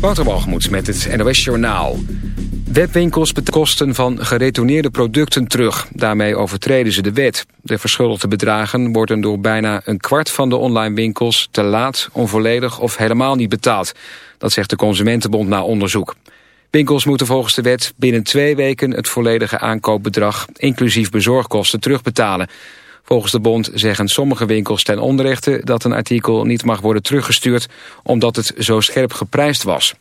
Wouter met het NOS Journaal. Webwinkels kosten van geretourneerde producten terug. Daarmee overtreden ze de wet. De verschuldigde bedragen worden door bijna een kwart van de online winkels... te laat, onvolledig of helemaal niet betaald. Dat zegt de Consumentenbond na onderzoek. Winkels moeten volgens de wet binnen twee weken het volledige aankoopbedrag... inclusief bezorgkosten terugbetalen. Volgens de bond zeggen sommige winkels ten onrechte dat een artikel niet mag worden teruggestuurd omdat het zo scherp geprijsd was.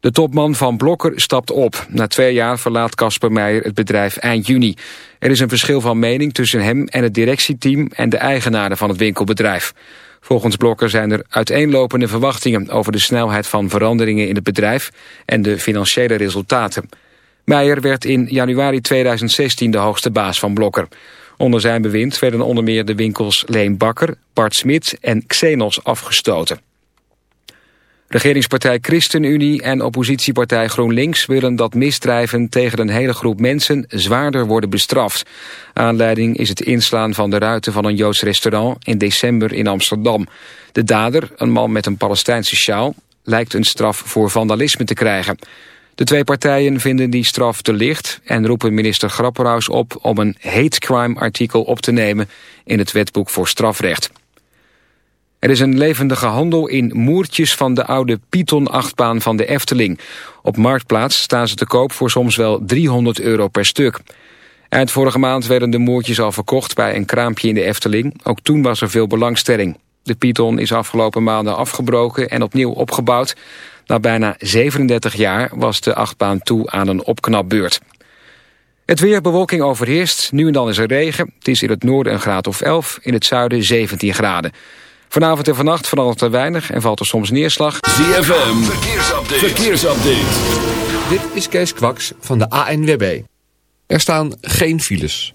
De topman van Blokker stapt op. Na twee jaar verlaat Casper Meijer het bedrijf eind juni. Er is een verschil van mening tussen hem en het directieteam en de eigenaren van het winkelbedrijf. Volgens Blokker zijn er uiteenlopende verwachtingen over de snelheid van veranderingen in het bedrijf en de financiële resultaten. Meijer werd in januari 2016 de hoogste baas van Blokker. Onder zijn bewind werden onder meer de winkels Leen Bakker, Bart Smit en Xenos afgestoten. Regeringspartij ChristenUnie en oppositiepartij GroenLinks willen dat misdrijven tegen een hele groep mensen zwaarder worden bestraft. Aanleiding is het inslaan van de ruiten van een Joods restaurant in december in Amsterdam. De dader, een man met een Palestijnse sjaal, lijkt een straf voor vandalisme te krijgen. De twee partijen vinden die straf te licht en roepen minister Grapperhaus op om een hate crime artikel op te nemen in het wetboek voor strafrecht. Er is een levendige handel in moertjes van de oude Python-achtbaan van de Efteling. Op Marktplaats staan ze te koop voor soms wel 300 euro per stuk. Eind vorige maand werden de moertjes al verkocht bij een kraampje in de Efteling. Ook toen was er veel belangstelling. De Python is afgelopen maanden afgebroken en opnieuw opgebouwd. Na bijna 37 jaar was de achtbaan toe aan een opknapbeurt. Het weer, bewolking overheerst. Nu en dan is er regen. Het is in het noorden een graad of 11, in het zuiden 17 graden. Vanavond en vannacht verandert er weinig en valt er soms neerslag. ZFM, verkeersupdate. verkeersupdate. Dit is Kees Kwaks van de ANWB. Er staan geen files.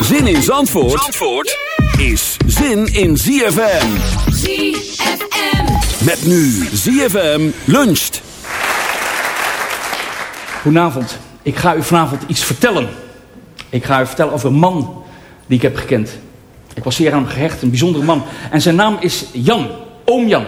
Zin in Zandvoort, Zandvoort is zin in ZFM. ZFM. Met nu ZFM luncht. Goedenavond. Ik ga u vanavond iets vertellen. Ik ga u vertellen over een man die ik heb gekend. Ik was zeer aan hem gehecht, een bijzondere man. En zijn naam is Jan, oom Jan.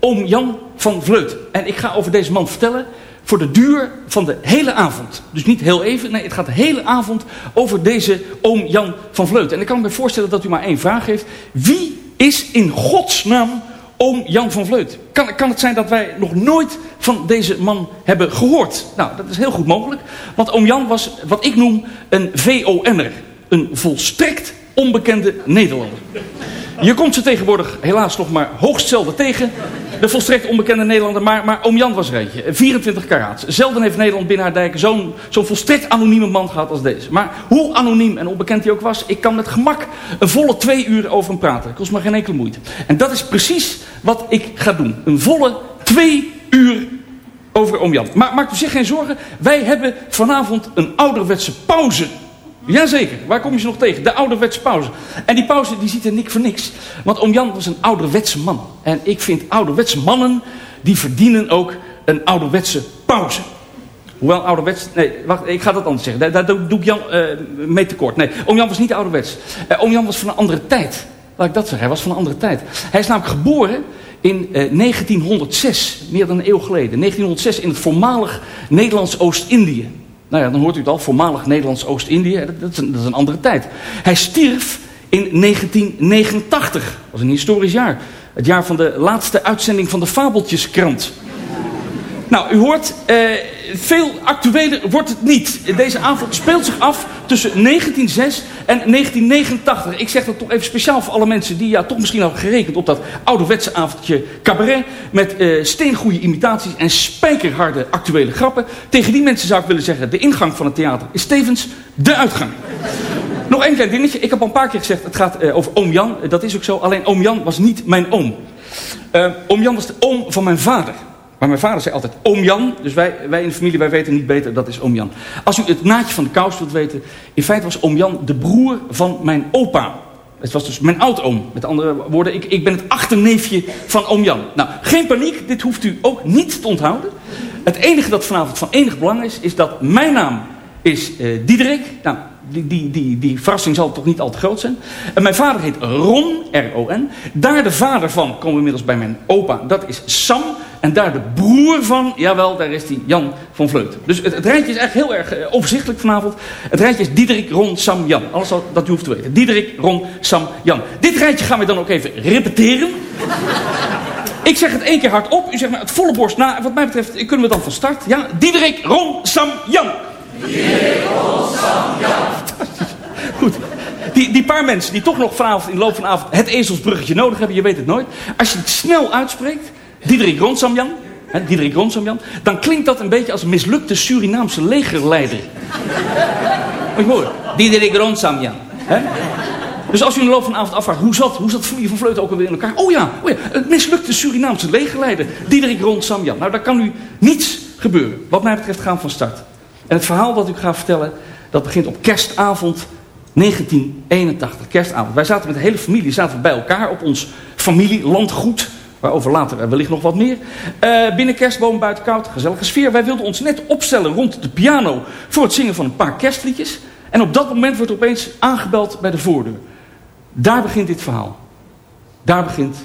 Oom Jan van Vleut. En ik ga over deze man vertellen voor de duur van de hele avond. Dus niet heel even, nee, het gaat de hele avond over deze oom Jan van Vleut. En ik kan me voorstellen dat u maar één vraag heeft. Wie is in godsnaam oom Jan van Vleut? Kan, kan het zijn dat wij nog nooit van deze man hebben gehoord? Nou, dat is heel goed mogelijk. Want oom Jan was wat ik noem een VON'er. Een volstrekt onbekende Nederlander. Je komt ze tegenwoordig helaas nog maar hoogst zelden tegen. De volstrekt onbekende Nederlander. Maar, maar oom Jan was er eentje. 24 karaat. Zelden heeft Nederland binnen haar dijken zo'n zo'n volstrekt anonieme man gehad als deze. Maar hoe anoniem en onbekend hij ook was... ik kan met gemak een volle twee uur over hem praten. Dat kost me geen enkele moeite. En dat is precies wat ik ga doen. Een volle twee uur over oom Jan. Maar maak u zich geen zorgen. Wij hebben vanavond een ouderwetse pauze. Jazeker, waar kom je ze nog tegen? De ouderwetse pauze. En die pauze die ziet er niks voor niks. Want oom Jan was een ouderwetse man. En ik vind ouderwetse mannen, die verdienen ook een ouderwetse pauze. Hoewel ouderwets... Nee, wacht, ik ga dat anders zeggen. Daar, doe ik Jan eh, mee tekort. Nee, oom Jan was niet ouderwets. Eh, oom Jan was van een andere tijd. Laat ik dat zeggen, hij was van een andere tijd. Hij is namelijk geboren in eh, 1906, meer dan een eeuw geleden. 1906 in het voormalig Nederlands Oost-Indië. Nou ja, dan hoort u het al, voormalig Nederlands Oost-Indië. Dat, dat, is een, andere tijd. Hij stierf in 1989. Dat was een historisch jaar. Het jaar van de laatste uitzending van de Fabeltjeskrant. Nou, u hoort, eh, veel actueler wordt het niet. Deze avond speelt zich af tussen 1906 en 1989. Ik zeg dat toch even speciaal voor alle mensen die ja, toch misschien al gerekend op dat ouderwetse avondje cabaret. Met eh steengoede imitaties en spijkerharde actuele grappen. Tegen die mensen zou ik willen zeggen, de ingang van het theater is tevens de uitgang. Nog één klein dingetje. Ik heb al een paar keer gezegd, het gaat eh, over oom Jan. Dat is ook zo. Alleen oom Jan was niet mijn oom. Eh, oom Jan was de oom van mijn vader. Maar mijn vader zei altijd oom Jan. Dus wij, wij in de familie, wij weten niet beter, dat is oom Jan. Als u het naadje van de kous wilt weten. In feite was oom Jan de broer van mijn opa. Het was dus mijn oudoom. Met andere woorden, ik, ik ben het achterneefje van oom Jan. Nou, geen paniek. Dit hoeft u ook niet te onthouden. Het enige dat vanavond van enig belang is, is dat mijn naam is eh Diederik. Nou, die, die, die, die verrassing zal toch niet al te groot zijn. En mijn vader heet Ron, R-O-N. Daar de vader van, komen we inmiddels bij mijn opa, dat is Sam. En daar de broer van, jawel, daar is die Jan van Vleuten. Dus het, rijtje is echt heel erg eh, overzichtelijk vanavond. Het rijtje is Diederik, Ron, Sam, Jan. Alles wat dat u hoeft te weten. Diederik, Ron, Sam, Jan. Dit rijtje gaan we dan ook even repeteren. Ik zeg het één keer hardop. U zegt maar het volle borst na. Wat mij betreft kunnen we dan van start. Ja, Diederik, Ron, Sam, Jan. Goed. Die, die paar mensen die toch nog vanavond in de loop van avond het ezelsbruggetje nodig hebben, je weet het nooit. Als je het snel uitspreekt, Diederik Ronsamjan, hè, Diederik Ronsamjan, dan klinkt dat een beetje als een mislukte Surinaamse legerleider. Moet je horen? Diederik Ronsamjan. hè? Dus als u in de loop van de avond afvraagt, hoe zat, hoe zat familie van Vleuten ook alweer in elkaar? Oh ja, oh ja, het mislukte Surinaamse legerleider, Diederik Ronsamjan. Nou, daar kan nu niets gebeuren. Wat mij betreft gaan we van start. En het verhaal dat ik ga vertellen, dat begint op kerstavond 1981. Kerstavond. Wij zaten met de hele familie zaten bij elkaar op ons familielandgoed. Waarover later eh, wellicht nog wat meer. Eh, binnen kerstboom, buiten koud, gezellige sfeer. Wij wilden ons net opstellen rond de piano voor het zingen van een paar kerstliedjes. En op dat moment wordt opeens aangebeld bij de voordeur. Daar begint dit verhaal. Daar begint,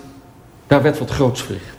daar werd wat groots verricht.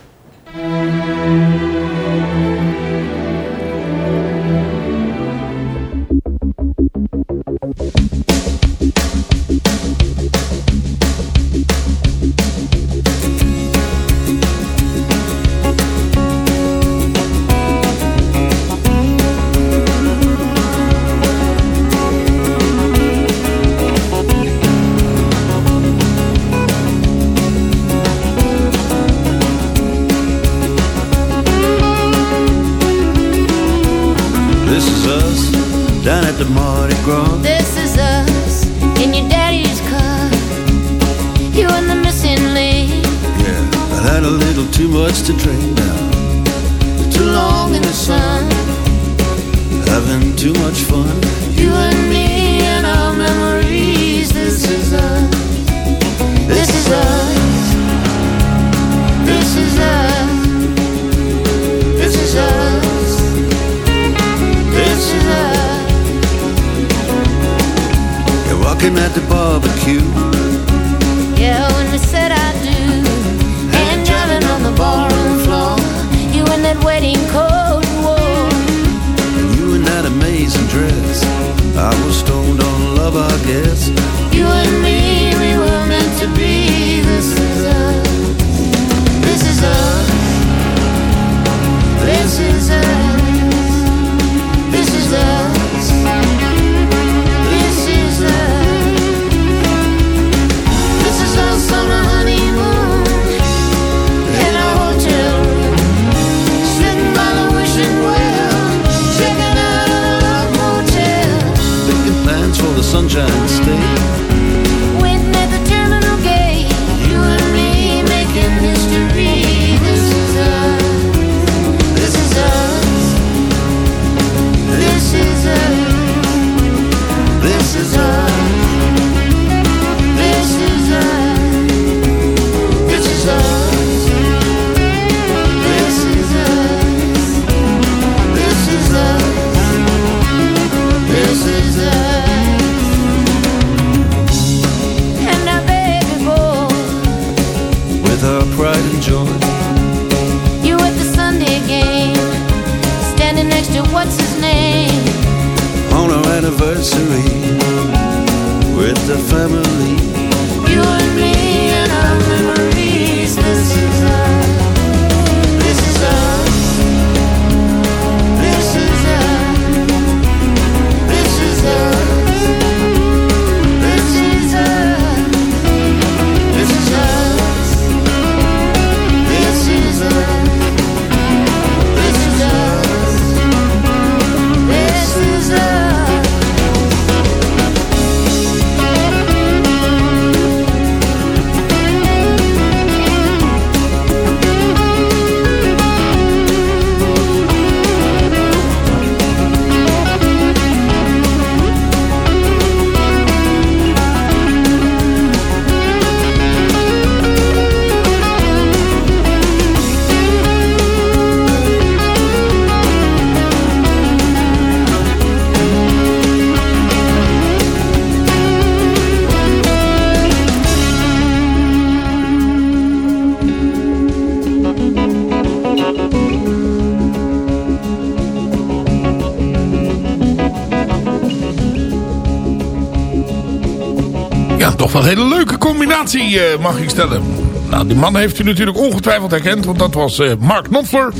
Een hele leuke combinatie, eh, mag ik stellen. Nou, die man heeft u natuurlijk ongetwijfeld herkend, want dat was eh, Mark Knopfler.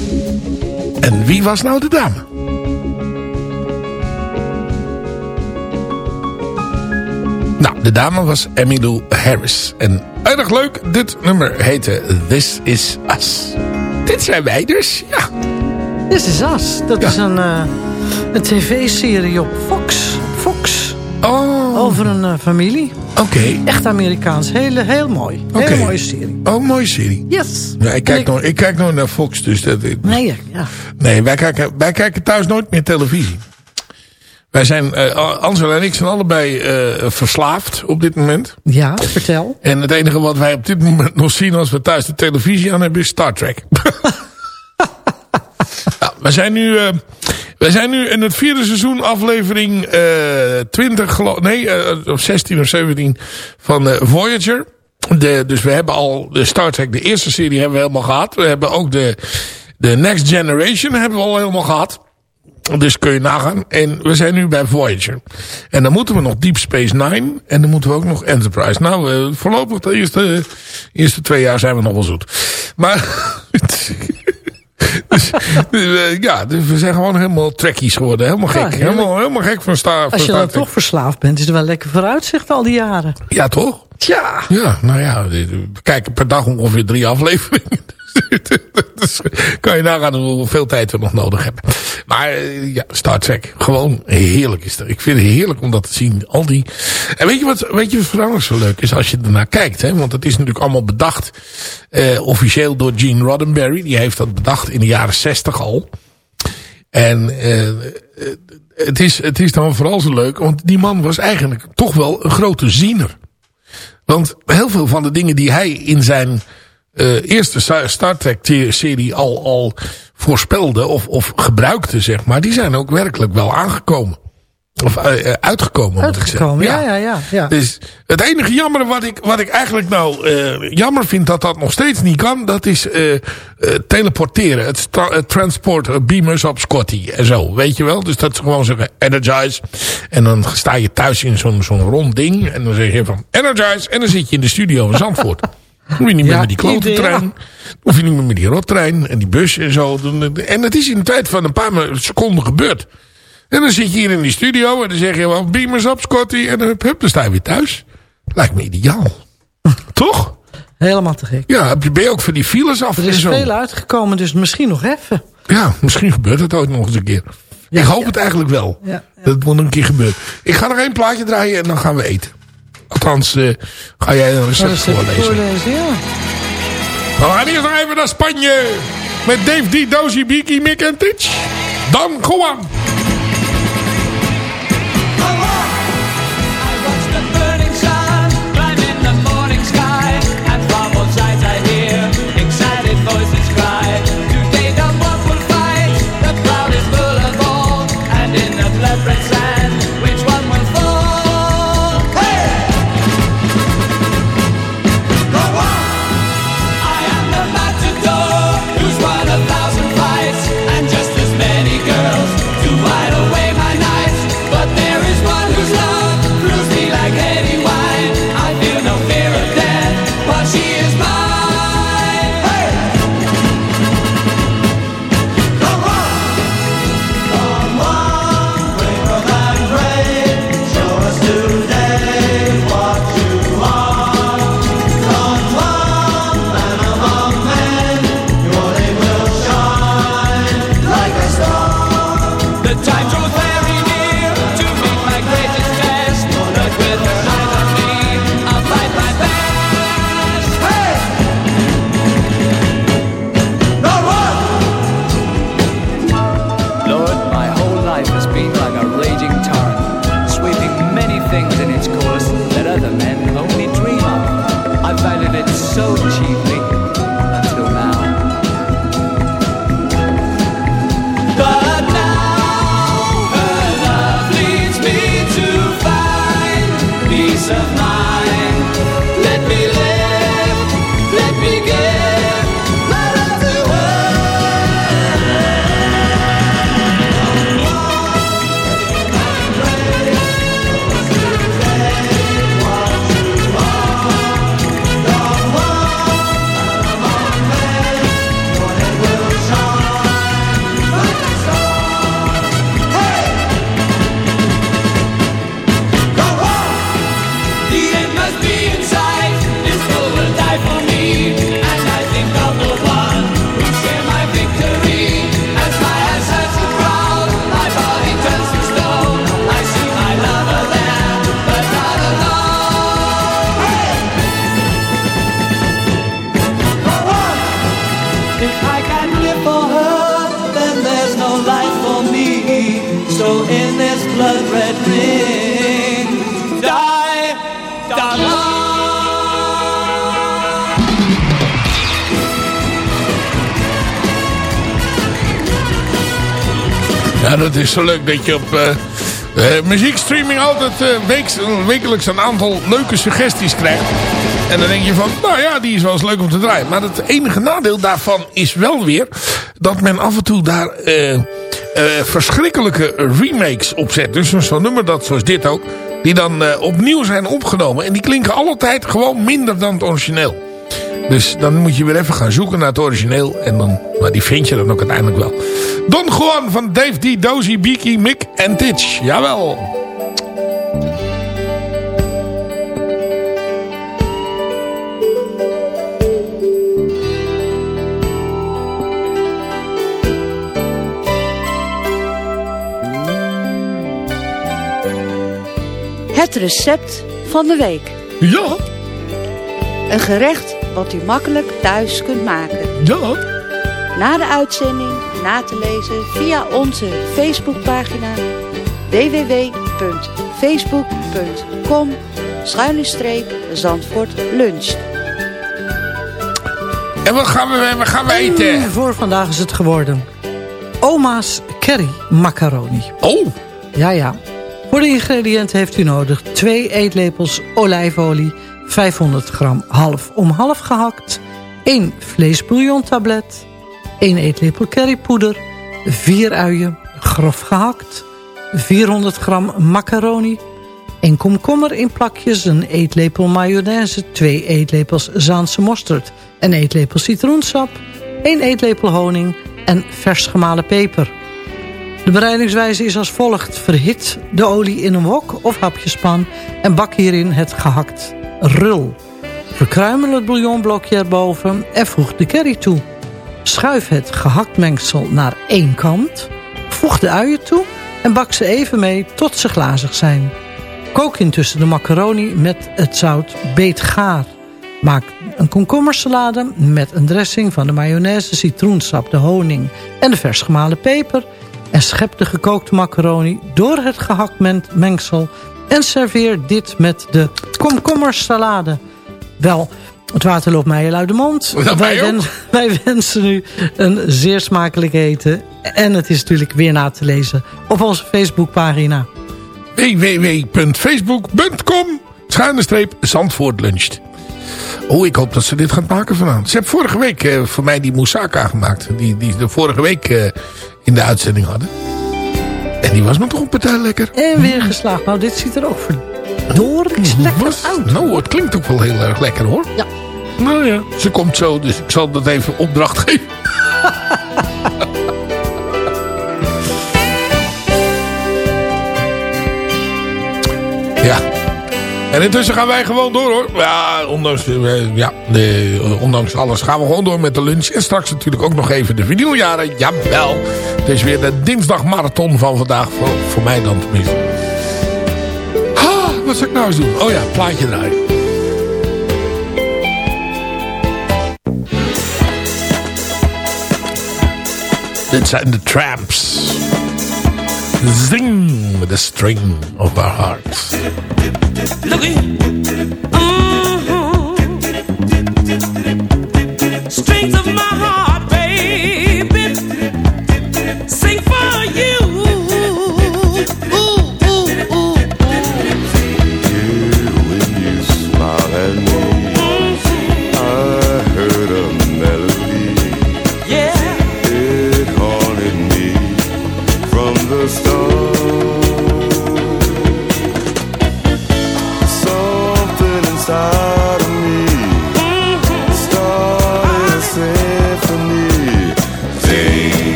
En wie was nou de dame? Nou, de dame was Emmylou Harris. En erg leuk, dit nummer heette This Is Us. Dit zijn wij dus, ja. This is Us. Dat is een, eh, een tv-serie op Fox. Fox. Oh. Over een familie. Oké. Echt Amerikaans. Heel, heel mooi. Hele mooie serie. Oh, mooie serie. Yes. Ja, ik, kijk ik- nog, ik kijk nog naar Fox, dus dat... Nee, ja. Nee, wij kijken, wij kijken thuis nooit meer televisie. Wij zijn, eh Ansel en ik zijn allebei eh, verslaafd op dit moment. Ja, vertel. En het enige wat wij op dit moment nog zien als we thuis de televisie aan hebben is Star Trek. wij, zijn nu, eh, wij zijn nu in het vierde seizoen aflevering eh 20, geloof, nee, eh, of 16 of 17 van eh, Voyager. De, dus we hebben al de Star Trek, de eerste serie hebben we helemaal gehad. We hebben ook de, de Next Generation hebben we al helemaal gehad. Dus kun je nagaan. En we zijn nu bij Voyager. En dan moeten we nog Deep Space Nine. En dan moeten we ook nog Enterprise. Nou, voorlopig de eerste, eerste twee jaar zijn we nog wel zoet. Maar... dus, eh, ja, dus we zijn gewoon helemaal trekkies geworden. Helemaal gek. heerlijk. helemaal, helemaal gek van Star, van Als je dan toch verslaafd bent, is er wel lekker vooruitzicht al die jaren. Ja, toch? Tja. Ja, nou ja, we kijken per dag ongeveer drie afleveringen. Dus kan je nagaan hoeveel tijd we nog nodig hebben. Maar eh, ja, Star Trek, gewoon heerlijk is dat. Ik vind het heerlijk om dat te zien. Al die... En weet je wat, weet je wat vooral zo leuk is als je ernaar kijkt? Hè? Want het is natuurlijk allemaal bedacht eh, officieel door Gene Roddenberry. Die heeft dat bedacht in de jaren zestig al. En eh, het, is, het is dan vooral zo leuk, want die man was eigenlijk toch wel een grote ziener. Want heel veel van de dingen die hij in zijn eh, eerste Star Trek serie al, al voorspelde of, of gebruikte, zeg maar, die zijn ook werkelijk wel aangekomen. Of eh, eh, uitgekomen, moet ik zeggen. Uitgekomen, ja, ja, ja. ja. Dus het enige jammer wat ik, wat ik eigenlijk nou eh, jammer vind dat dat nog steeds niet kan, dat is teleporteren. Het, transport, beamers op Scotty en zo, weet je wel. Dus dat ze gewoon zeggen energize. En dan sta je thuis in zo'n zo'n rond ding en dan zeg je van energize. En dan zit je in de studio in Zandvoort. Dan hoef je niet meer Ja, met die klote trein. Dan hoef je niet meer met die rottrein en die bus en zo. En het is in de tijd van een paar seconden gebeurd. En dan zit je hier in die studio en dan zeg je wel beamers op Scotty. En dan, hup, hup, dan sta je weer thuis. Lijkt me ideaal. Toch? Helemaal te gek. Ja, heb je- ben je ook van die files af Er is veel uitgekomen, dus misschien nog even. Ja, misschien gebeurt het ooit nog eens een keer. ik hoop het eigenlijk wel. Ja, Dat het moet een keer gebeuren. Ik ga nog één plaatje draaien en dan gaan we eten. Althans, eh, ga jij een recept even voorlezen. voorlezen, ja. We gaan eerst nog even naar Spanje. Met Dave D, Dozy, Biki, Mick en Titch. Dan Juan. Dat is zo leuk dat je op eh, eh, muziekstreaming altijd eh, wekelijks een aantal leuke suggesties krijgt. En dan denk je van, nou ja, die is wel eens leuk om te draaien. Maar het enige nadeel daarvan is wel weer dat men af en toe daar verschrikkelijke remakes op zet. Dus zo'n nummer dat, zoals dit ook, die dan opnieuw zijn opgenomen. En die klinken altijd gewoon minder dan het origineel. Dus dan moet je weer even gaan zoeken naar het origineel. En dan, maar die vind je dan ook uiteindelijk wel. Don Juan van Dave D. Dozy, Beaky, Mick en Titch. Jawel. Het recept van de week. Ja. Een gerecht wat u makkelijk thuis kunt maken. Ja. Na de uitzending na te lezen via onze Facebookpagina www.facebook.com Zandvoort Lunch. En wat gaan we, wat gaan we En eten? voor vandaag is het geworden. Oma's curry macaroni. Oh. Ja, ja. Voor de ingrediënten heeft u nodig 2 eetlepels olijfolie, 500 gram half om half gehakt, 1 vleesbouillontablet, 1 eetlepel currypoeder, 4 uien grof gehakt, 400 gram macaroni, 1 komkommer in plakjes, een eetlepel mayonaise, 2 eetlepels Zaanse mosterd, een eetlepel citroensap, 1 eetlepel honing en vers gemalen peper. De bereidingswijze is als volgt. Verhit de olie in een wok of hapjespan en bak hierin het gehakt rul. Verkruimel het bouillonblokje erboven en voeg de curry toe. Schuif het gehaktmengsel naar één kant. Voeg de uien toe en bak ze even mee tot ze glazig zijn. Kook intussen de macaroni met het zout beetgaar. Maak een komkommersalade met een dressing van de mayonaise, citroensap, de honing en de vers gemalen peper. En schep de gekookte macaroni door het gehakt men- mengsel. En serveer dit met de komkommersalade. Wel, het water loopt mij heel uit de mond. Mij wij, ook. wens- wij wensen u een zeer smakelijk eten. En het is natuurlijk weer na te lezen op onze Facebookpagina. www.facebook.com schuine streep Zandvoort luncht. Oh, ik hoop dat ze dit gaat maken vanavond. Ze hebben vorige week eh, voor mij die moussaka gemaakt. Die, die ze vorige week eh, in de uitzending hadden. En die was me toch een partij lekker. En weer geslaagd. Nou, dit ziet er ook verdorie lekker Was- uit. Nou, het klinkt ook wel heel erg lekker hoor. Ja. Nou ja, ze komt zo, dus ik zal dat even opdracht geven. En intussen gaan wij gewoon door hoor. Ja, ondanks, eh, ja, de, eh, ondanks alles gaan we gewoon door met de lunch. En straks natuurlijk ook nog even de vinyljaren. Jawel. Het is weer de dinsdagmarathon van vandaag. Voor, voor mij dan tenminste. Wat zou ik nou eens doen? Oh ja, plaatje draaien. Dit zijn de Tramps. Zing with the string of our hearts. Look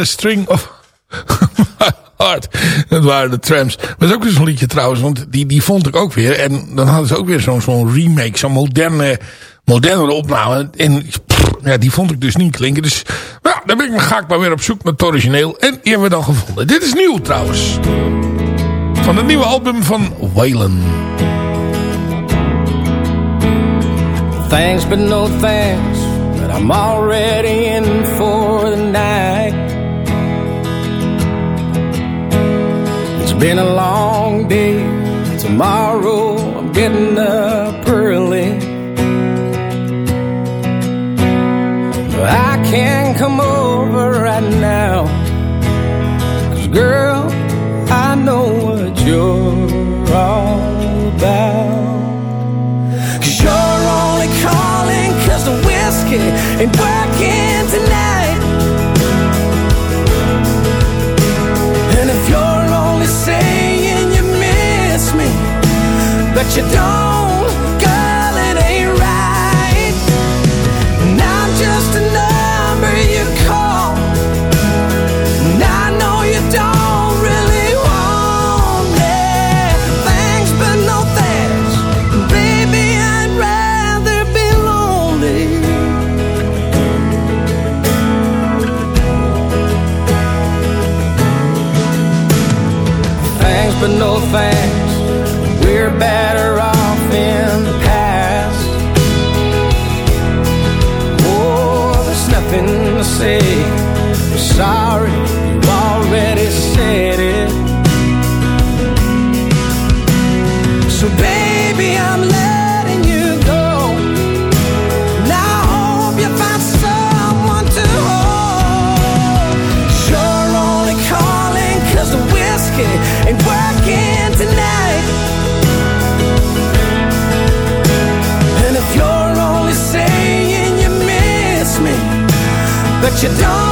A string of my heart. Dat waren de Tramps. Dat is ook weer zo'n liedje trouwens. Want die, die vond ik ook weer. En dan hadden ze ook weer zo'n zo'n remake. Zo'n moderne, moderne opname. En ja, die vond ik dus niet klinken. Dus nou, dan ben ik, ga ik maar weer op zoek naar het origineel. En die hebben we dan gevonden. Dit is nieuw trouwens. Van het nieuwe album van Waylon. Thanks but no thanks, but I'm already in for the night. Been a long day. Tomorrow I'm getting up early. But I can't come over right now. Cause girl, I know what you're all about. Cause you're only calling cause the whiskey ain't working tonight. But you don't, girl, it ain't right. And I'm just a number you call. And I know you don't really want me. Thanks, but no thanks. Baby, I'd rather be lonely. Thanks, but no thanks. Sorry, you already said it. So, baby, I'm letting you go. Now, I hope you find someone to hold. You're only the whiskey ain't working tonight. And if you're only saying you miss me, but you don't,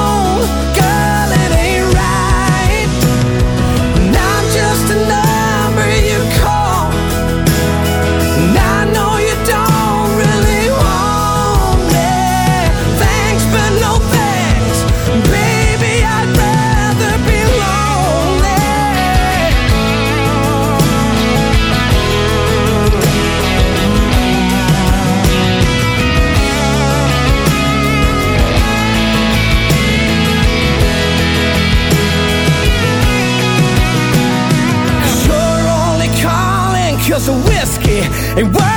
And what?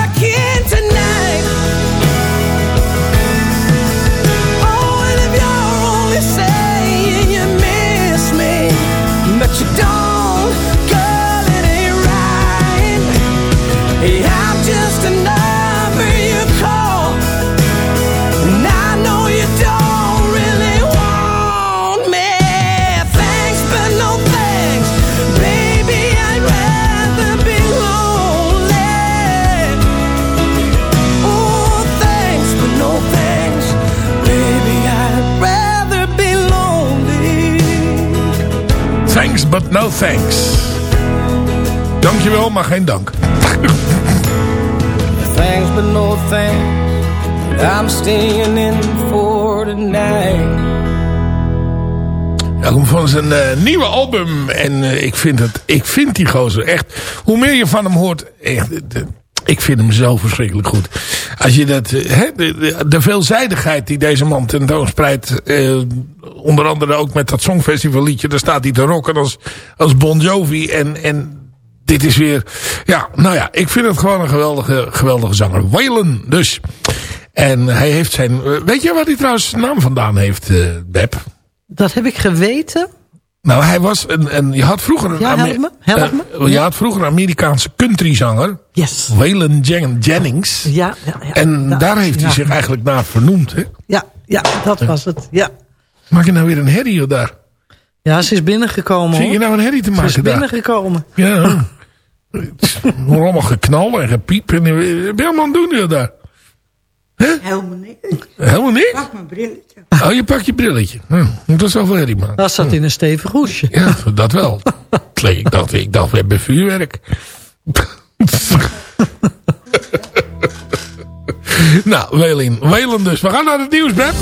But no thanks. Dankjewel, maar geen dank. Thanks, but no thanks. I'm staying in for tonight. Ja, komt van zijn eh, nieuwe album. En eh, ik, vind het, ik vind die gozer echt... Hoe meer je van hem hoort... Echt, de- ik vind hem zo verschrikkelijk goed. Als je dat... eh, de- de veelzijdigheid die deze man tentoonspreidt... eh, onder andere ook met dat Songfestival liedje... Daar staat hij te rocken als, als Bon Jovi. En, en dit is weer... Ja, nou ja, ik vind het gewoon een geweldige, geweldige zanger. Waylon dus. En hij heeft zijn... eh, weet je waar hij trouwens zijn naam vandaan heeft, eh Beb? Dat heb ik geweten. Nou, hij was een, een je had vroeger een, Ja, help me, help me. eh, je had vroeger een Amerikaanse countryzanger. Yes. Waylon Jen- Jennings. Ja, ja, ja. En Ja, daar heeft hij ja. zich eigenlijk naar vernoemd. Hè? Ja, ja, dat was het. Ja. Maak je nou weer een herrie daar? ja, ze is binnengekomen. Zie je nou een herrie te Ze maken is daar? binnengekomen. Ja. Het is allemaal geknal en gepiep. En, eh, wat ben je allemaal aan het doen joh, Helemaal niet. Helemaal niks? Pak mijn brilletje. Oh, je pakt je brilletje. Hm, dat is wel voor. Dat zat in een stevig hoesje. Ja, dat wel. ik, dacht, ik dacht, we hebben vuurwerk. nou, Welin. Welen dus. We gaan naar het nieuws, Ben.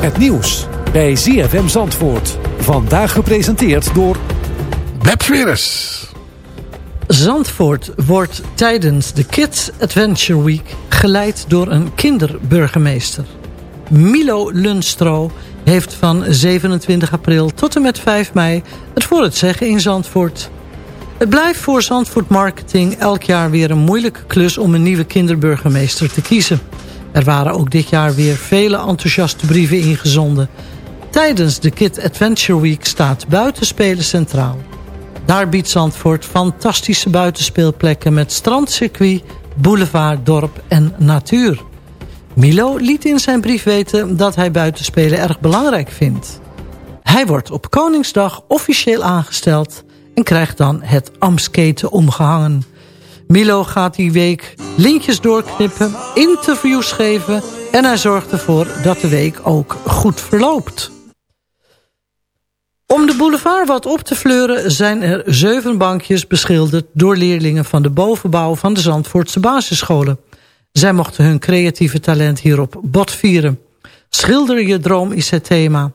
Het nieuws bij ZFM Zandvoort. Vandaag gepresenteerd door... Beb. Zandvoort wordt tijdens de Kids Adventure Week geleid door een kinderburgemeester. Milo Lunstro heeft van 27 april tot en met 5 mei het voor het zeggen in Zandvoort. Het blijft voor Zandvoort Marketing elk jaar weer een moeilijke klus om een nieuwe kinderburgemeester te kiezen. Er waren ook dit jaar weer vele enthousiaste brieven ingezonden. Tijdens de Kid Adventure Week staat buitenspelen centraal. Daar biedt Zandvoort fantastische buitenspeelplekken met strandcircuit, boulevard, dorp en natuur. Milo liet in zijn brief weten dat hij buitenspelen erg belangrijk vindt. Hij wordt op Koningsdag officieel aangesteld en krijgt dan het Amsketen omgehangen. Milo gaat die week lintjes doorknippen, interviews geven... en hij zorgt ervoor dat de week ook goed verloopt. Om de boulevard wat op te fleuren zijn er zeven bankjes beschilderd... door leerlingen van de bovenbouw van de Zandvoortse basisscholen. Zij mochten hun creatieve talent hierop botvieren. Schilder je droom is het thema.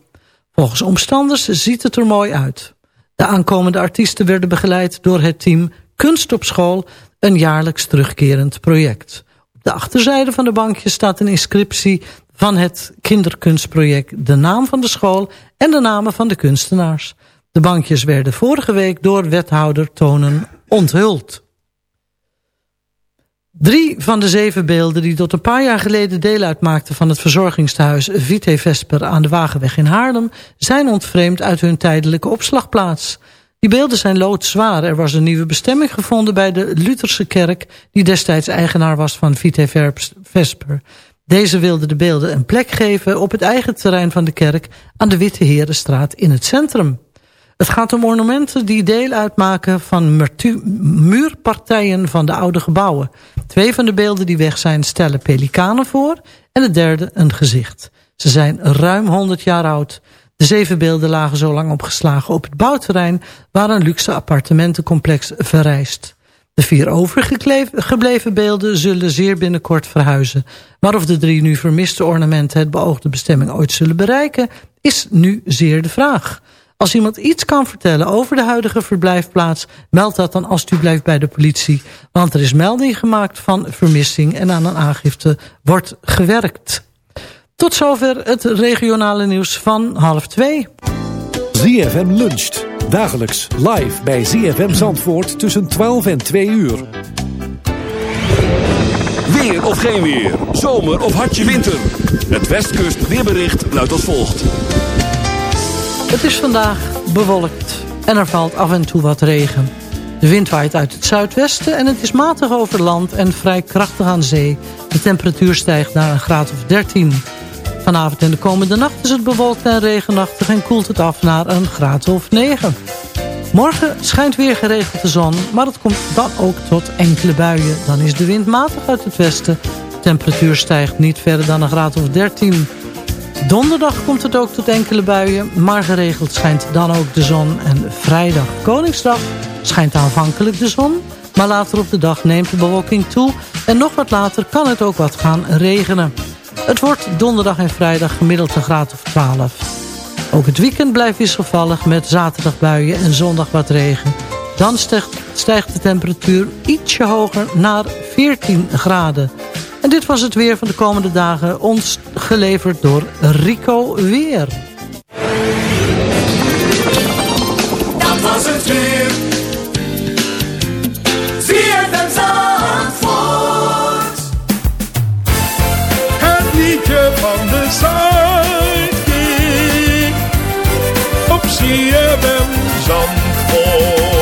Volgens omstanders ziet het er mooi uit. De aankomende artiesten werden begeleid door het team Kunst op School... een jaarlijks terugkerend project. Op de achterzijde van de bankjes staat een inscriptie van het kinderkunstproject... de naam van de school en de namen van de kunstenaars. De bankjes werden vorige week door wethouder Tonen onthuld. Drie van de zeven beelden die tot een paar jaar geleden deel uitmaakten van het verzorgingstehuis Vite Vesper aan de Wagenweg in Haarlem zijn ontvreemd uit hun tijdelijke opslagplaats. Die beelden zijn loodzwaar. Er was een nieuwe bestemming gevonden bij de Lutherse kerk die destijds eigenaar was van Vite Vesper. Deze wilde de beelden een plek geven op het eigen terrein van de kerk aan de Witte Herenstraat in het centrum. Het gaat om ornamenten die deel uitmaken van muurpartijen van de oude gebouwen. Twee van de beelden die weg zijn stellen pelikanen voor en het derde een gezicht. Ze zijn ruim 100 jaar oud. De zeven beelden lagen zo lang opgeslagen op het bouwterrein waar een luxe appartementencomplex verrijst. De vier overgebleven beelden zullen zeer binnenkort verhuizen. Maar of de drie nu vermiste ornamenten het beoogde bestemming ooit zullen bereiken, is nu zeer de vraag. Als iemand iets kan vertellen over de huidige verblijfplaats... meld dat dan alstublieft bij de politie. Want er is melding gemaakt van vermissing... en aan een aangifte wordt gewerkt. Tot zover het regionale nieuws van half twee. ZFM luncht. Dagelijks live bij ZFM Zandvoort tussen 12 en 2 uur. Weer of geen weer. Zomer of hartje winter. Het Westkust weerbericht luidt als volgt. Het is vandaag bewolkt en er valt af en toe wat regen. De wind waait uit het zuidwesten en het is matig over land en vrij krachtig aan zee. De temperatuur stijgt naar een graad of 13. Vanavond en de komende nacht is het bewolkt en regenachtig en koelt het af naar een graad of 9. Morgen schijnt weer geregeld de zon, maar het komt dan ook tot enkele buien. Dan is de wind matig uit het westen. De temperatuur stijgt niet verder dan een graad of 13. Donderdag komt het ook tot enkele buien, maar geregeld schijnt dan ook de zon. En vrijdag, Koningsdag, schijnt aanvankelijk de zon, maar later op de dag neemt de bewolking toe... en nog wat later kan het ook wat gaan regenen. Het wordt donderdag en vrijdag gemiddeld een graad of 12. Ook het weekend blijft wisselvallig met zaterdag buien en zondag wat regen. Dan stijgt, de temperatuur ietsje hoger naar 14 graden. En dit was het weer van de komende dagen, ons geleverd door Rico Weer. Dat was het weer. Zuidkiek. Op ZFM Zandvoort.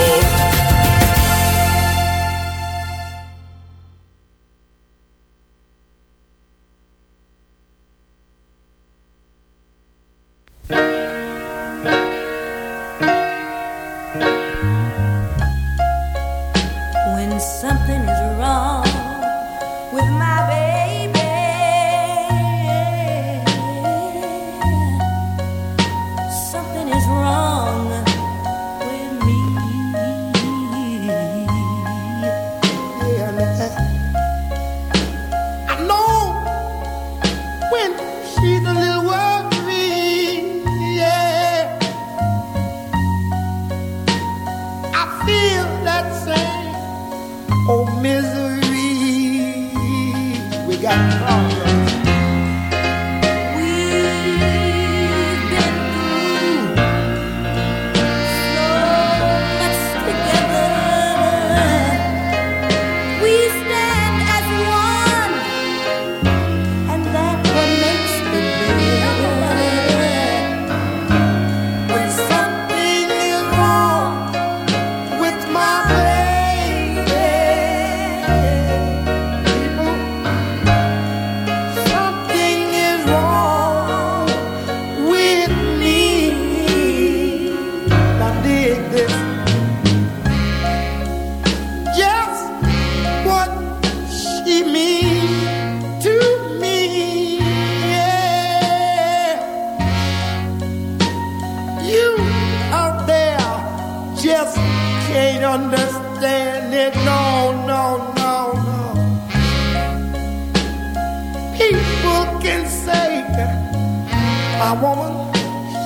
My woman,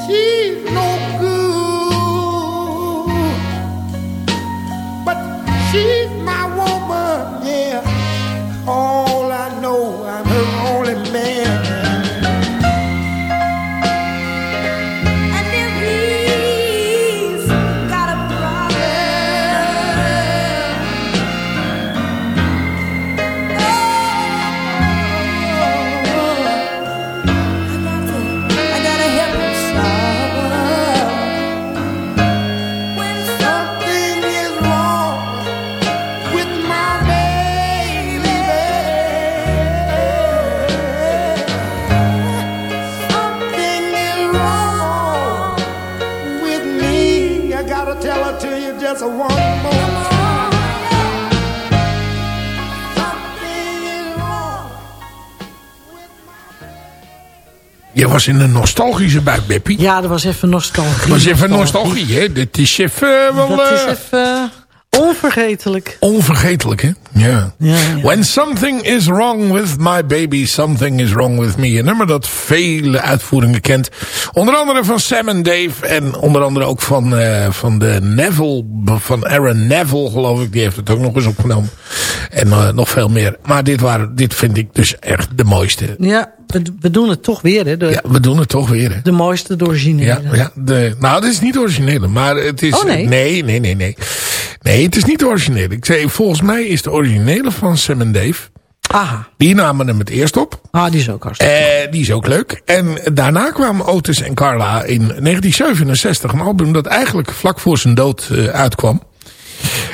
she's no good. Was in een nostalgische buik, Beppie. Ja, dat was even nostalgie. Dat was even nostalgie, hè? Dit is even wel... Dat is eh, even onvergetelijk. Onvergetelijk, hè? Ja. Ja, When something is wrong with my baby, something is wrong with me. Een nummer dat vele uitvoeringen kent. Onder andere van Sam en Dave. En onder andere ook van, eh, van de Neville, van Aaron Neville, geloof ik. Die heeft het ook nog eens opgenomen. En eh, nog veel meer. Maar dit, waren, dit vind ik dus echt de mooiste. Ja, we, doen het toch weer, hè? De, Ja, we doen het toch weer, hè? de mooiste, de originele. Ja, ja de, nou, het is niet originele, maar het is... Oh, nee? Nee, nee, nee, nee. Nee, het is niet de originele. Ik zei, volgens mij is de originele van Sam en Dave... Aha. Die namen hem het eerst op. Ah, die is ook hartstikke Eh, die is ook leuk. En daarna kwamen Otis en Carla in 1967. Een album dat eigenlijk vlak voor zijn dood eh, uitkwam.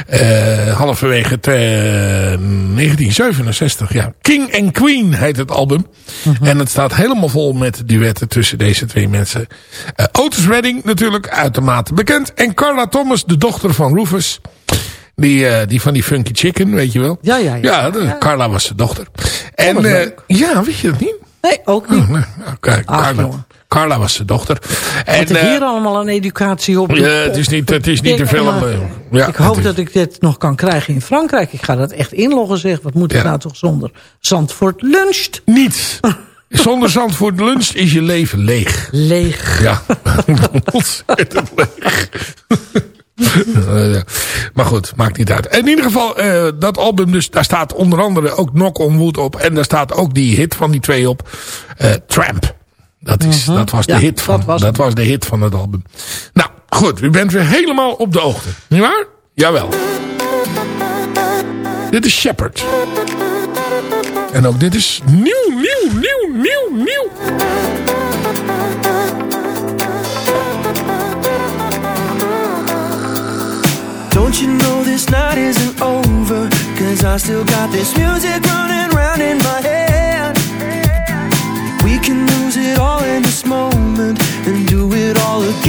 Eh, halverwege te- 1967, ja. King and Queen heet het album. En het staat helemaal vol met duetten tussen deze twee mensen. Eh, Otis Redding natuurlijk, uitermate bekend. En Carla Thomas, de dochter van Rufus. Die, eh, die van die Funky Chicken, weet je wel. Ja, ja, ja. Ja, de- Carla was zijn dochter. En ja, weet je dat niet? Nee, ook niet. Oh, nee. Kijk, Ach, Carla. Carla was zijn dochter. En, Wat ik eh, hier allemaal een educatie op ja, het is niet, het is niet te veel. eh, ja, ik hoop dat ik dit nog kan krijgen in Frankrijk. Ik ga dat echt inloggen, zeg. Wat moet ik nou toch zonder Zandvoort luncht? Niets. Zonder Zandvoort lunch is je leven leeg. Leeg. Ja, ontzettend leeg. Eh, maar goed, maakt niet uit. In ieder geval, dat album dus, daar staat onder andere ook Knock on Wood op. En daar staat ook die hit van die twee op. eh, Tramp. Dat, is, dat, was de Ja, hit van, dat was dat was de hit van het album. Nou, goed. U bent weer helemaal op de hoogte. Niet waar? Jawel. Dit is Shepard. En ook dit is nieuw, nieuw, nieuw, nieuw, nieuw. Don't you know this night isn't over? Cause I still got this music running round in my head. Do it all again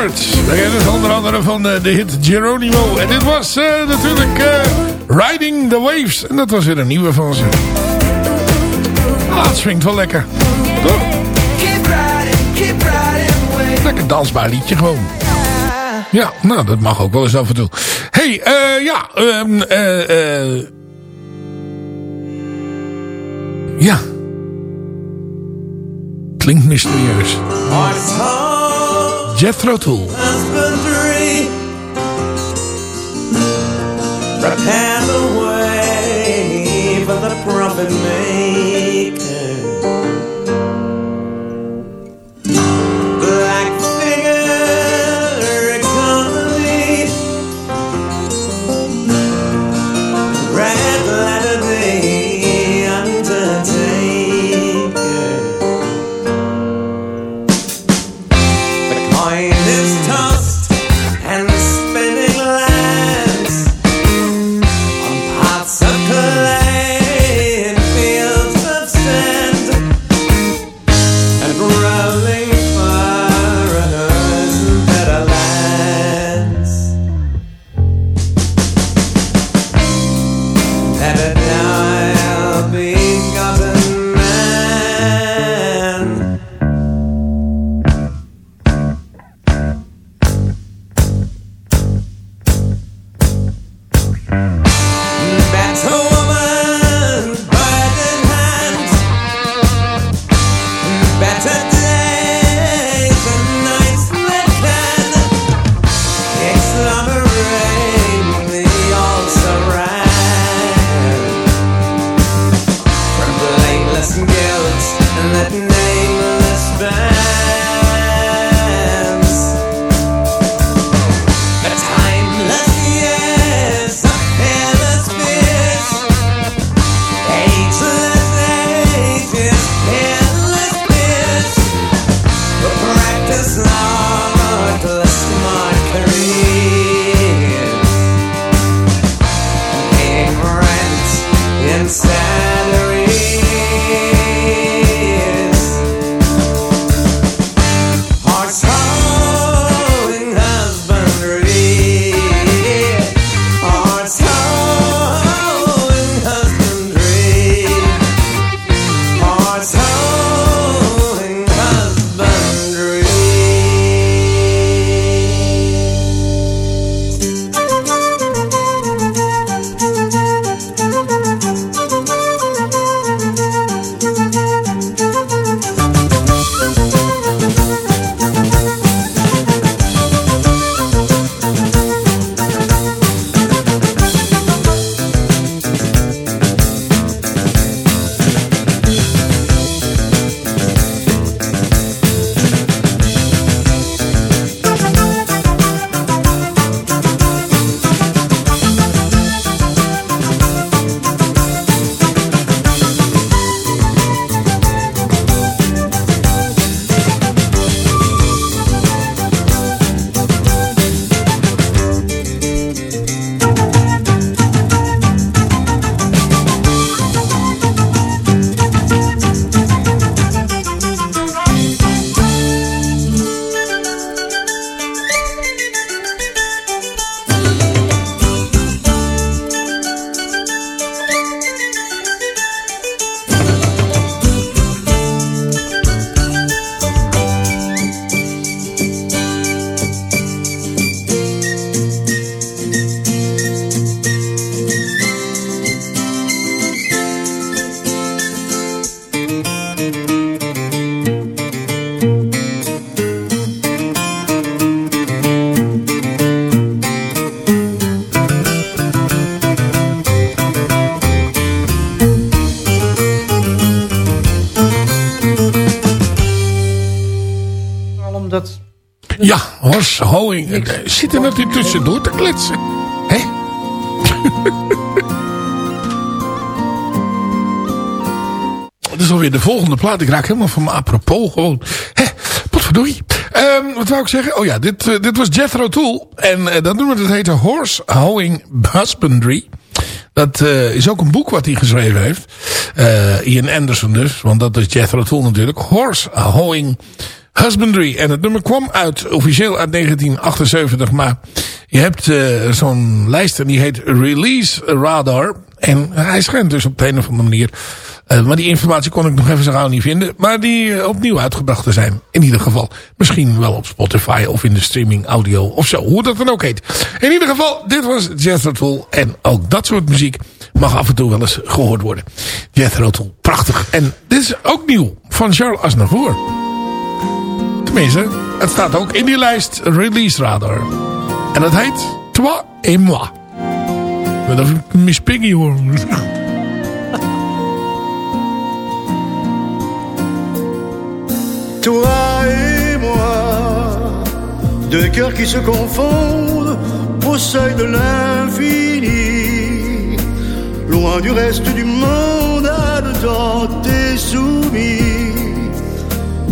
We kennen het onder andere van eh, de hit Geronimo. En dit was eh, natuurlijk eh, Riding the Waves. En dat was weer een nieuwe van ze. Ah, het swingt wel lekker. Toch? Lekker dansbaar liedje gewoon. Ja, nou, dat mag ook wel eens af en toe. hey, eh. ja, um, ja. Klinkt mysterieus. Jethro Tool. Prepare the way for the prophet made. Mm-hmm. Eh, Zit er natuurlijk tussendoor te kletsen. Hè? Dat is alweer de volgende plaat. Ik raak helemaal van me apropos gewoon. Hè? Potverdorie. Ehm wat wou ik zeggen? Oh ja, dit, eh, dit was Jethro Tull. En eh, dat nummer dat heette Horse Hoeing Husbandry. Dat eh, is ook een boek wat hij geschreven heeft. Ian Anderson dus. Want dat is Jethro Tull natuurlijk. Horse Hoeing Husbandry. En het nummer kwam uit, officieel uit 1978. Maar je hebt eh, zo'n lijst en die heet Release Radar. En hij schijnt dus op de een of andere manier... eh, maar die informatie kon ik nog even zo gauw niet vinden. Maar die eh, opnieuw uitgebracht te zijn. In ieder geval. Misschien wel op Spotify of in de streaming audio of zo. Hoe dat dan ook heet. In ieder geval, dit was Jethro Tull. En ook dat soort muziek mag af en toe wel eens gehoord worden. Jethro Tull, prachtig. En dit is ook nieuw van Charles Aznavour. Tenminste, het staat ook in die lijst Release Radar. En dat heet Toi et Moi. Dat ik Miss Piggy hoor. Toi et moi, deux cœurs qui se confondent au seuil de l'infini, loin du reste du monde, à dedans t'es soumis,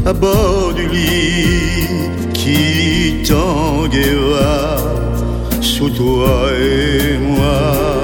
à bord du lit qui tanguera sous toi et moi.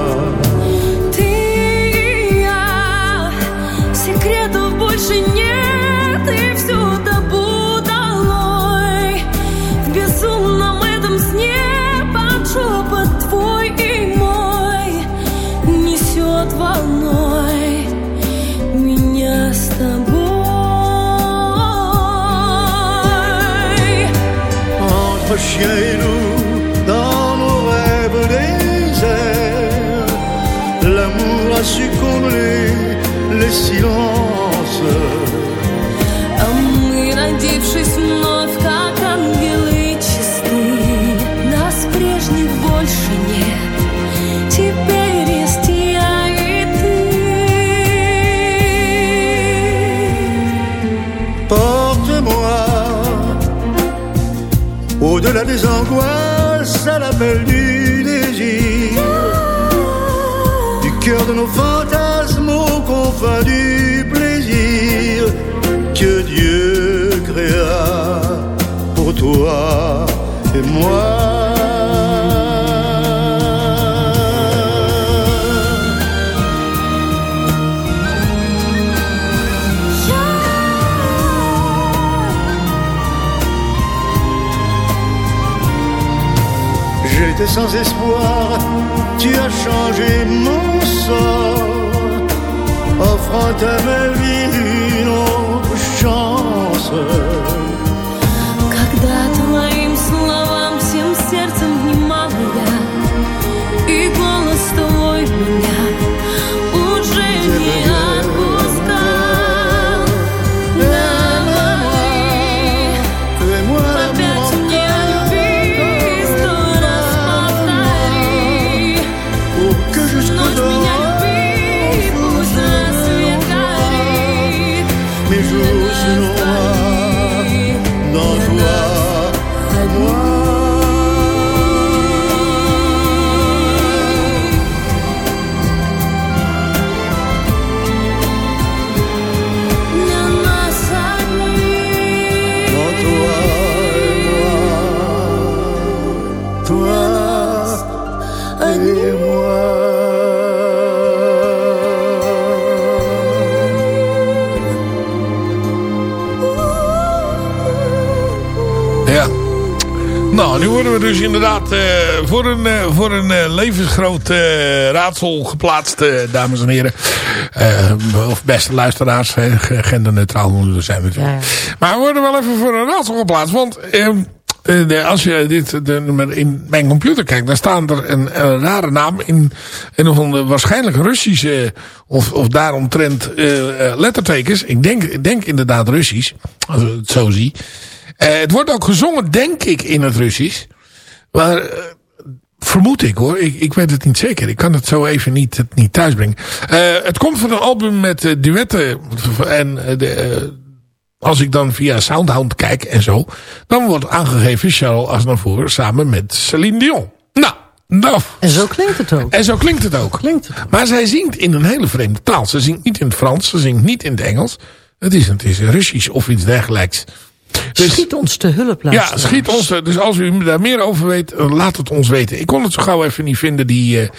Chien loup dans nos rêves déserts. L'amour a su combler les silences. Au-delà des angoisses à l'appel du désir. Du cœur de nos fantasmes aux confins du plaisir que Dieu créa pour toi et moi. Sans espoir, tu as changé mon sort, offrant à ma vie une autre chance. Worden we dus inderdaad eh, voor een, eh, voor een eh, levensgroot raadsel geplaatst, dames en heren. Of beste luisteraars, genderneutraal moeten we zijn natuurlijk. Maar we worden wel even voor een raadsel geplaatst, want... ehm, eh, de- als je dit de, in mijn computer kijkt, dan staan er een, een rare naam in een of andere waarschijnlijk Russische of, of daaromtrent lettertekens. Ik denk, ik denk inderdaad Russisch, als ik het zo zie. Het wordt ook gezongen, denk ik, in het Russisch. Maar eh, vermoed ik hoor, ik, ik weet het niet zeker. Ik kan het zo even niet, het niet thuisbrengen. Eh, het komt van een album met eh, duetten en de, als ik dan via Soundhound kijk en zo... dan wordt aangegeven Charles Aznavour samen met Celine Dion. Nou, nou. En zo klinkt het ook. En zo klinkt het ook. Klinkt het. Maar zij zingt in een hele vreemde taal. Ze zingt niet in het Frans, ze zingt niet in het Engels. Het is, het is Russisch of iets dergelijks. Dus- Schiet ons te hulp, ja, luisteraars. schiet ons. Dus als u daar meer over weet, eh, laat het ons weten. Ik kon het zo gauw even niet vinden, die, eh,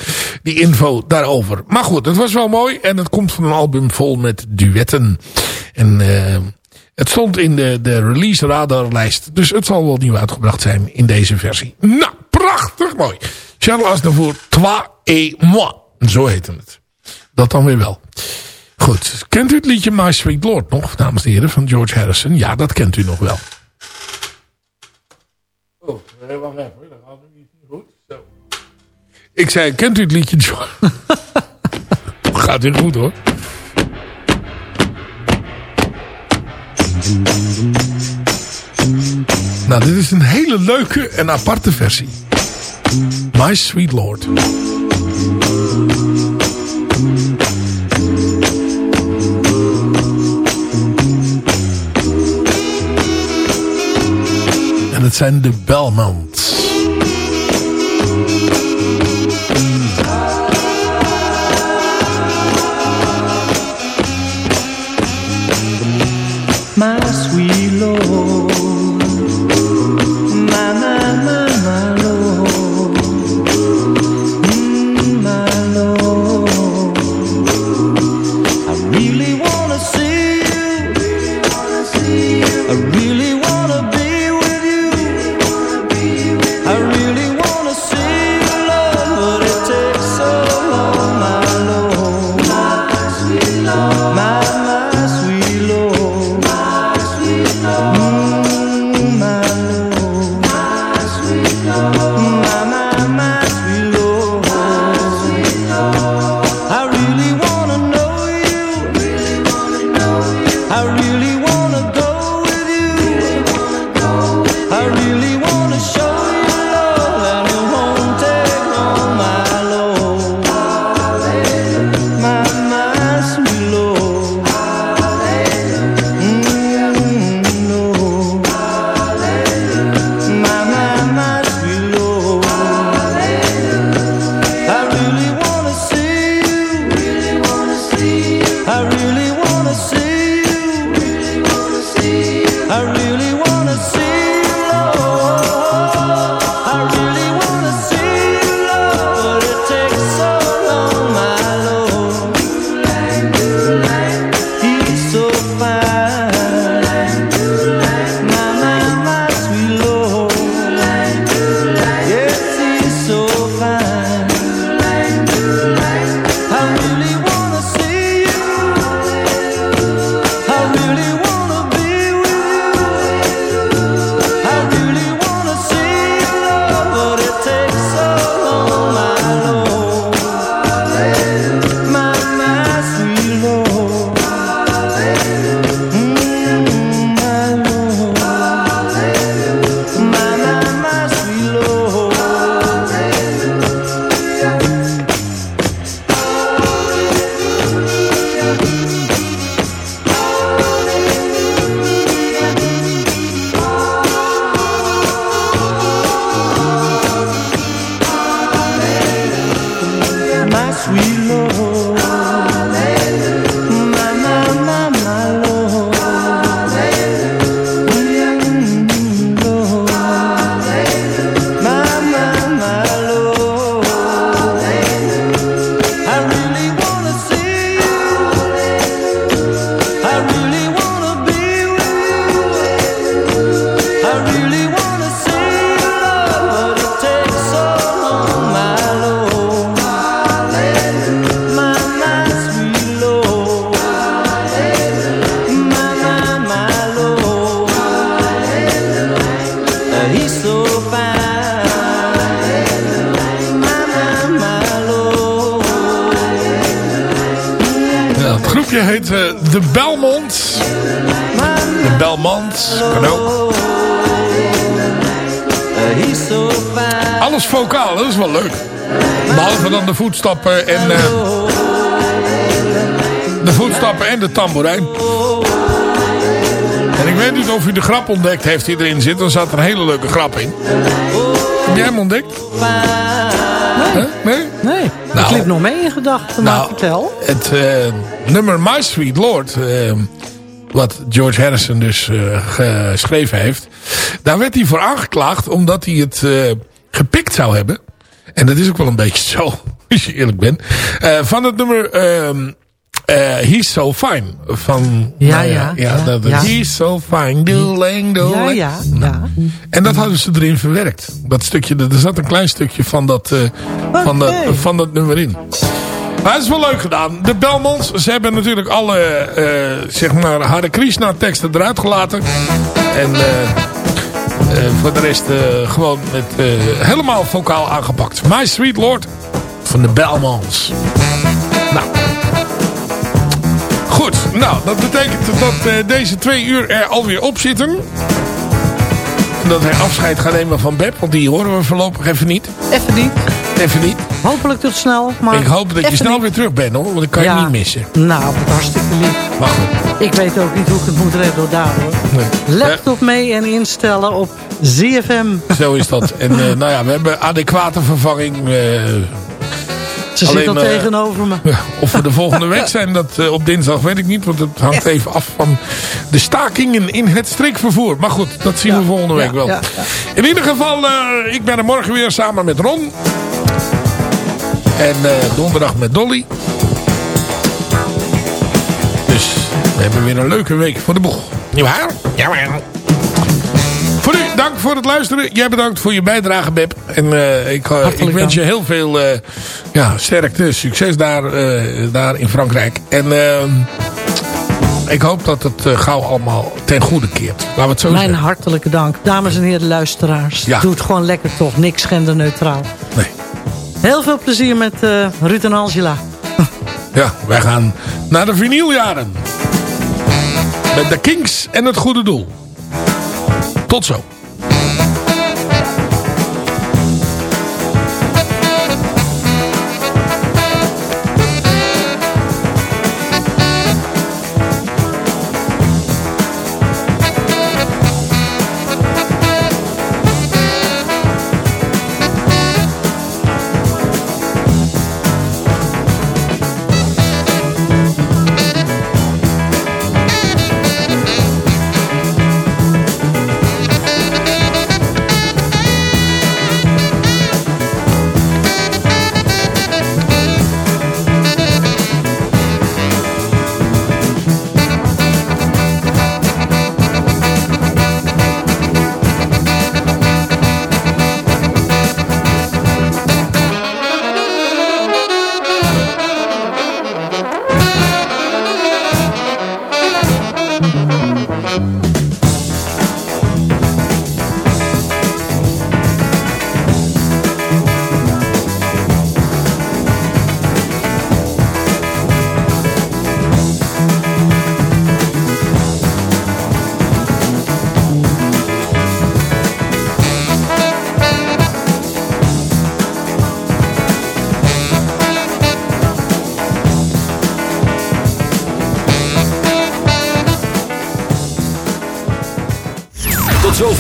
die info daarover. Maar goed, het was wel mooi. En het komt van een album vol met duetten. En eh, het stond in de, de release radarlijst. Dus het zal wel nieuw uitgebracht zijn in deze versie. Nou, prachtig mooi. Charles Aznavour, Toi et moi. Zo heette het. Dat dan weer wel. Goed, kent u het liedje My Sweet Lord nog, dames en heren, van George Harrison? Ja, dat kent u nog wel. Oh, wacht even, dat gaat niet goed. Zo. Ik zei, kent u het liedje George? gaat weer goed hoor. Nou, dit is een hele leuke en aparte versie. My Sweet Lord. Zijn de Belmonts. Voetstappen en... eh, de voetstappen en de tamboerijn. En ik weet niet of u de grap ontdekt heeft die erin zit. Dan zat er een hele leuke grap in. Heb jij hem ontdekt? Nee. Nee? Nee. Ik Nou. liep nog mee in gedachten, maar Nou, vertel. Het eh, nummer My Sweet Lord, eh, wat George Harrison dus geschreven heeft. Daar werd hij voor aangeklaagd omdat hij het gepikt zou hebben. En dat is ook wel een beetje zo, als je eerlijk bent. Eh, van het nummer ehm, eh, He's So Fine. Van, Ja, nou ja, ja, dat, ja. He's So Fine, doeling, Ja, doeling. ja, ja. En dat hadden ze erin verwerkt. Dat stukje, er zat een klein stukje van dat, eh, van dat, van dat nummer in. Maar het is wel leuk gedaan. De Belmonts, ze hebben natuurlijk alle, zeg maar, Hare Krishna teksten eruit gelaten. En voor de rest gewoon met, helemaal vocaal aangepakt. My Sweet Lord van de Belmonts. Nou. Goed, nou, dat betekent dat eh, deze twee uur er alweer op zitten. En dat hij afscheid gaat nemen van Beb, want die horen we voorlopig even niet. Even niet. Even niet. Hopelijk tot snel. Maar ik hoop dat je snel niet. weer terug bent hoor, want ik kan je niet missen. Nou, hartstikke lief. Maar goed. Ik weet ook niet hoe ik het moet redden daar hoor. Nee. Laptop mee en instellen op ZFM. Zo is dat. En eh, nou ja, we hebben adequate vervanging. eh, Ze alleen, zit al eh, tegenover me. of we de volgende week zijn, dat eh, op dinsdag weet ik niet. Want het hangt even af van de stakingen in het streekvervoer. Maar goed, dat zien we volgende week ja, wel. ja, In ieder geval, eh, ik ben er morgen weer samen met Ron. En eh, donderdag met Dolly. Dus we hebben weer een leuke week voor de boeg. Niet waar? Jawel. Dank voor het luisteren. Jij bedankt voor je bijdrage, Beb. En eh, ik, eh, ik wens je heel veel eh, ja, sterkte, succes daar, daar in Frankrijk. En ik hoop dat het gauw allemaal ten goede keert. Laten we het zo Mijn zeggen. hartelijke dank. Dames en heren luisteraars. Ja. Doe het gewoon lekker toch. Niks genderneutraal. Nee. Heel veel plezier met Ruud en Angela. Ja, wij gaan naar de vinyljaren. Met de Kings en het goede doel. Tot zo.